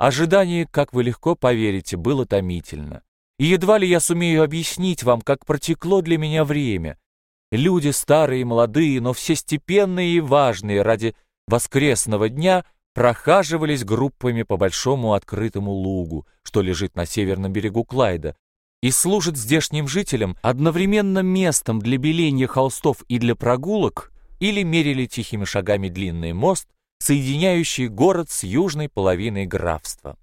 Ожидание, как вы легко поверите, было томительно. И едва ли я сумею объяснить вам, как протекло для меня время. Люди старые и молодые, но все степенные и важные ради воскресного дня прохаживались группами по большому открытому лугу, что лежит на северном берегу Клайда, и служит здешним жителям одновременно местом для беления холстов и для прогулок, или мерили тихими шагами длинный мост, соединяющий город с южной половиной графства.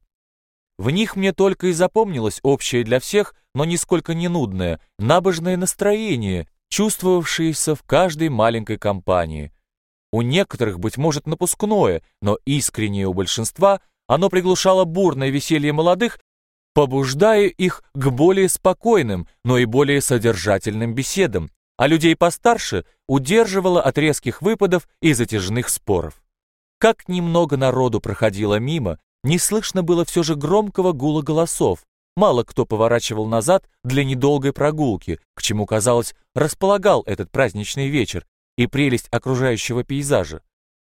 В них мне только и запомнилось общее для всех, но нисколько не нудное, набожное настроение, чувствовавшееся в каждой маленькой компании. У некоторых, быть может, напускное, но искреннее у большинства, оно приглушало бурное веселье молодых, побуждая их к более спокойным, но и более содержательным беседам, а людей постарше удерживало от резких выпадов и затяжных споров. Как немного народу проходило мимо, не слышно было все же громкого гула голосов. Мало кто поворачивал назад для недолгой прогулки, к чему, казалось, располагал этот праздничный вечер и прелесть окружающего пейзажа.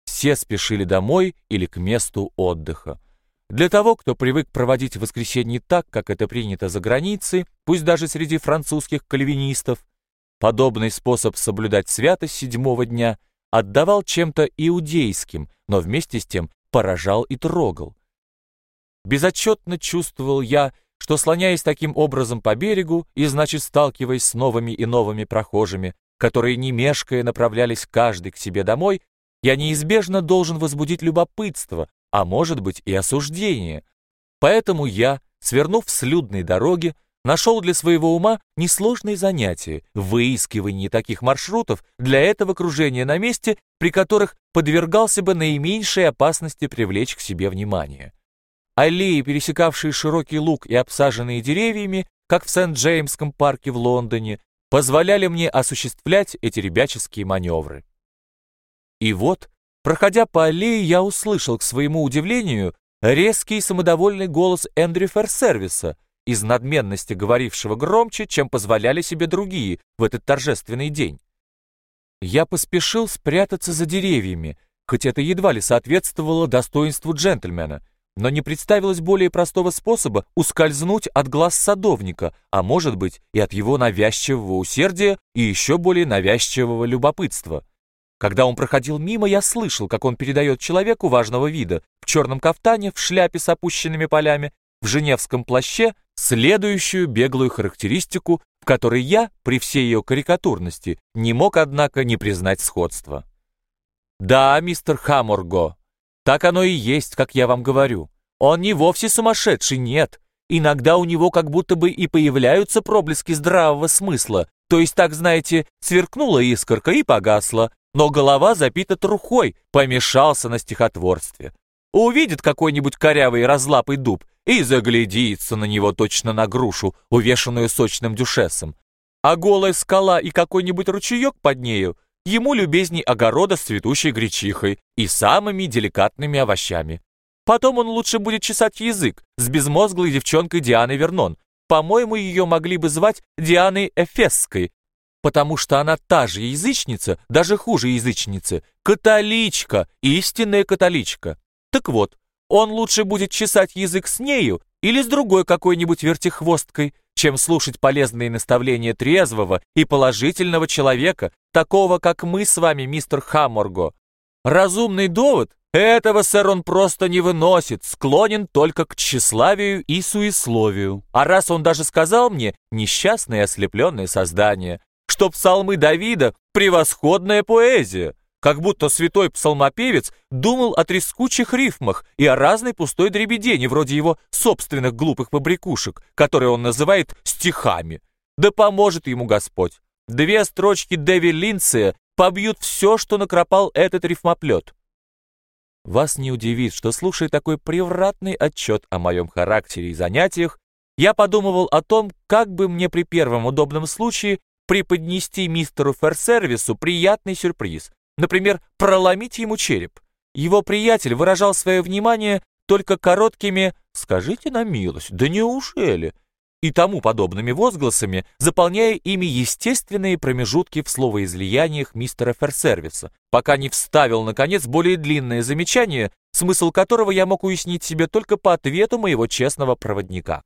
Все спешили домой или к месту отдыха. Для того, кто привык проводить воскресенье так, как это принято за границей, пусть даже среди французских кальвинистов, подобный способ соблюдать святость седьмого дня отдавал чем-то иудейским, но вместе с тем поражал и трогал. Безотчетно чувствовал я, что, слоняясь таким образом по берегу и, значит, сталкиваясь с новыми и новыми прохожими, которые, не мешкая, направлялись каждый к себе домой, я неизбежно должен возбудить любопытство, а может быть и осуждение. Поэтому я, свернув с людной дороги, нашел для своего ума несложные занятия в выискивании таких маршрутов для этого кружения на месте, при которых подвергался бы наименьшей опасности привлечь к себе внимание. Аллеи, пересекавшие широкий луг и обсаженные деревьями, как в Сент-Джеймском парке в Лондоне, позволяли мне осуществлять эти ребяческие маневры. И вот, проходя по аллее, я услышал, к своему удивлению, резкий самодовольный голос Эндрю Ферсервиса, из надменности говорившего громче, чем позволяли себе другие в этот торжественный день. Я поспешил спрятаться за деревьями, хоть это едва ли соответствовало достоинству джентльмена, но не представилось более простого способа ускользнуть от глаз садовника, а может быть и от его навязчивого усердия и еще более навязчивого любопытства. Когда он проходил мимо, я слышал, как он передает человеку важного вида в черном кафтане, в шляпе с опущенными полями, в женевском плаще следующую беглую характеристику, в которой я, при всей ее карикатурности, не мог, однако, не признать сходства. «Да, мистер Хаморго, так оно и есть, как я вам говорю. Он не вовсе сумасшедший, нет. Иногда у него как будто бы и появляются проблески здравого смысла, то есть, так знаете, сверкнула искорка и погасла, но голова запита трухой, помешался на стихотворстве. Увидит какой-нибудь корявый разлапый дуб и заглядится на него точно на грушу, увешанную сочным дюшесом. А голая скала и какой-нибудь ручеек под нею ему любезней огорода с цветущей гречихой и самыми деликатными овощами. Потом он лучше будет чесать язык с безмозглой девчонкой Дианой Вернон. По-моему, ее могли бы звать Дианой Эфесской, потому что она та же язычница, даже хуже язычницы, католичка, истинная католичка. Так вот, он лучше будет чесать язык с нею или с другой какой-нибудь вертихвосткой, чем слушать полезные наставления трезвого и положительного человека, такого, как мы с вами, мистер Хамморго. Разумный довод? Этого, сэр, он просто не выносит, склонен только к тщеславию и суесловию. А раз он даже сказал мне, несчастное ослепленное создание, что псалмы Давида — превосходная поэзия, как будто святой псалмопевец думал о трескучих рифмах и о разной пустой дребедени, вроде его собственных глупых побрякушек, которые он называет стихами. Да поможет ему Господь. Две строчки Дэви Линдсея побьют все, что накропал этот рифмоплет. Вас не удивит, что, слушая такой превратный отчет о моем характере и занятиях, я подумывал о том, как бы мне при первом удобном случае преподнести мистеру Ферсервису приятный сюрприз, Например, проломить ему череп. Его приятель выражал свое внимание только короткими «скажите на милость, да неужели?» и тому подобными возгласами, заполняя ими естественные промежутки в словоизлияниях мистера Ферсервиса, пока не вставил, наконец, более длинное замечание, смысл которого я мог уяснить себе только по ответу моего честного проводника.